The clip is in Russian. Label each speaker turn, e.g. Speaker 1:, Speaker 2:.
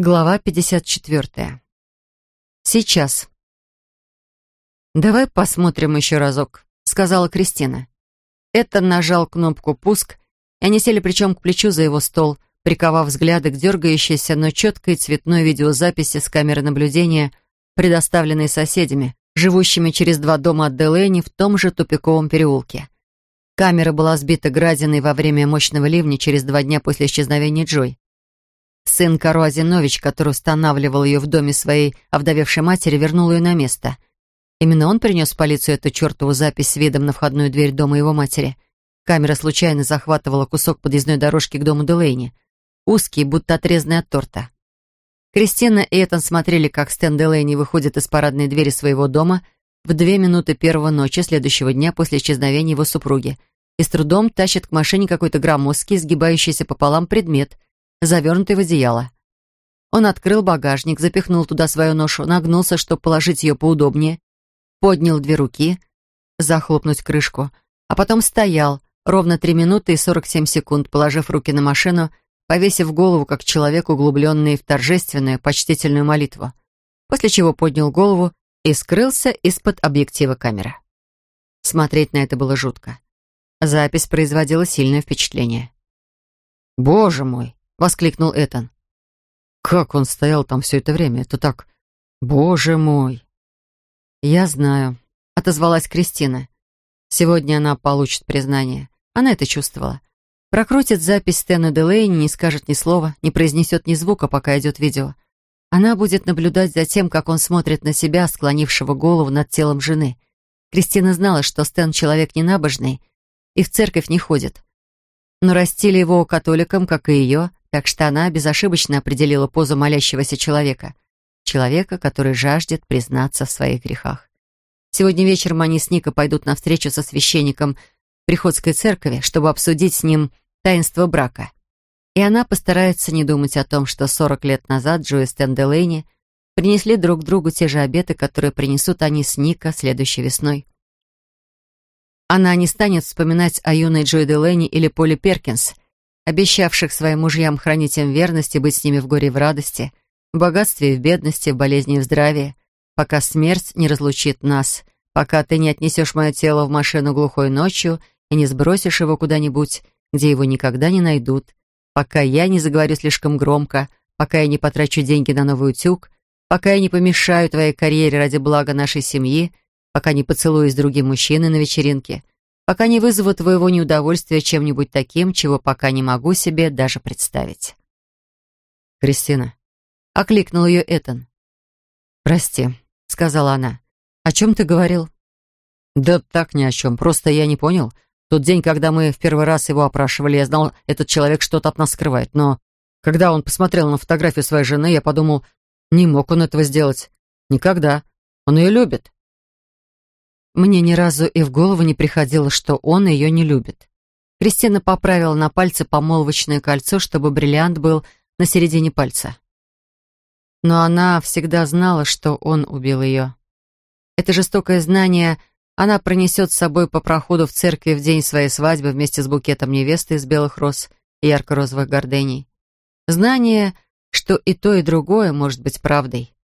Speaker 1: Глава 54. Сейчас. «Давай посмотрим еще разок», — сказала Кристина. Этон нажал кнопку «Пуск», и они сели плечом к плечу за его стол, приковав взгляды к дергающейся, но четкой цветной видеозаписи с камеры наблюдения, предоставленной соседями, живущими через два дома от Делэни в том же тупиковом переулке. Камера была сбита градиной во время мощного ливня через два дня после исчезновения Джой. Сын Каро Азинович, который устанавливал ее в доме своей овдовевшей матери, вернул ее на место. Именно он принес в полицию эту чертову запись с видом на входную дверь дома его матери. Камера случайно захватывала кусок подъездной дорожки к дому Делейни. Узкий, будто отрезанный от торта. Кристина и Этан смотрели, как Стэн Делейни выходит из парадной двери своего дома в две минуты первого ночи следующего дня после исчезновения его супруги и с трудом тащит к машине какой-то громоздкий, сгибающийся пополам предмет — завернутый в одеяло. Он открыл багажник, запихнул туда свою ношу, нагнулся, чтобы положить ее поудобнее, поднял две руки, захлопнуть крышку, а потом стоял ровно три минуты и сорок семь секунд, положив руки на машину, повесив голову, как человек, углубленный в торжественную, почтительную молитву, после чего поднял голову и скрылся из-под объектива камеры. Смотреть на это было жутко. Запись производила сильное впечатление. «Боже мой!» — воскликнул Этан. «Как он стоял там все это время? Это так... Боже мой!» «Я знаю», — отозвалась Кристина. «Сегодня она получит признание. Она это чувствовала. Прокрутит запись Стэна Делейни, не скажет ни слова, не произнесет ни звука, пока идет видео. Она будет наблюдать за тем, как он смотрит на себя, склонившего голову над телом жены. Кристина знала, что Стэн человек ненабожный и в церковь не ходит. Но растили его католиком, как и ее, так что она безошибочно определила позу молящегося человека. Человека, который жаждет признаться в своих грехах. Сегодня вечером они с Нико пойдут на встречу со священником приходской церкви, чтобы обсудить с ним таинство брака. И она постарается не думать о том, что 40 лет назад Джо и Стэн принесли друг другу те же обеты, которые принесут они с Ника следующей весной. Она не станет вспоминать о юной Джой Делейни или Поле Перкинс — обещавших своим мужьям хранить им верность и быть с ними в горе и в радости, в богатстве и в бедности, в болезни и в здравии, пока смерть не разлучит нас, пока ты не отнесешь мое тело в машину глухой ночью и не сбросишь его куда-нибудь, где его никогда не найдут, пока я не заговорю слишком громко, пока я не потрачу деньги на новый утюг, пока я не помешаю твоей карьере ради блага нашей семьи, пока не поцелуюсь с другим мужчиной на вечеринке — пока не вызову твоего неудовольствия чем-нибудь таким, чего пока не могу себе даже представить. «Кристина», — окликнул ее Этан. «Прости», — сказала она. «О чем ты говорил?» «Да так ни о чем, просто я не понял. Тот день, когда мы в первый раз его опрашивали, я знал, этот человек что-то от нас скрывает, но когда он посмотрел на фотографию своей жены, я подумал, не мог он этого сделать. Никогда. Он ее любит. Мне ни разу и в голову не приходило, что он ее не любит. Кристина поправила на пальце помолвочное кольцо, чтобы бриллиант был на середине пальца. Но она всегда знала, что он убил ее. Это жестокое знание она пронесет с собой по проходу в церкви в день своей свадьбы вместе с букетом невесты из белых роз и ярко-розовых гордений. Знание, что и то, и другое может быть правдой.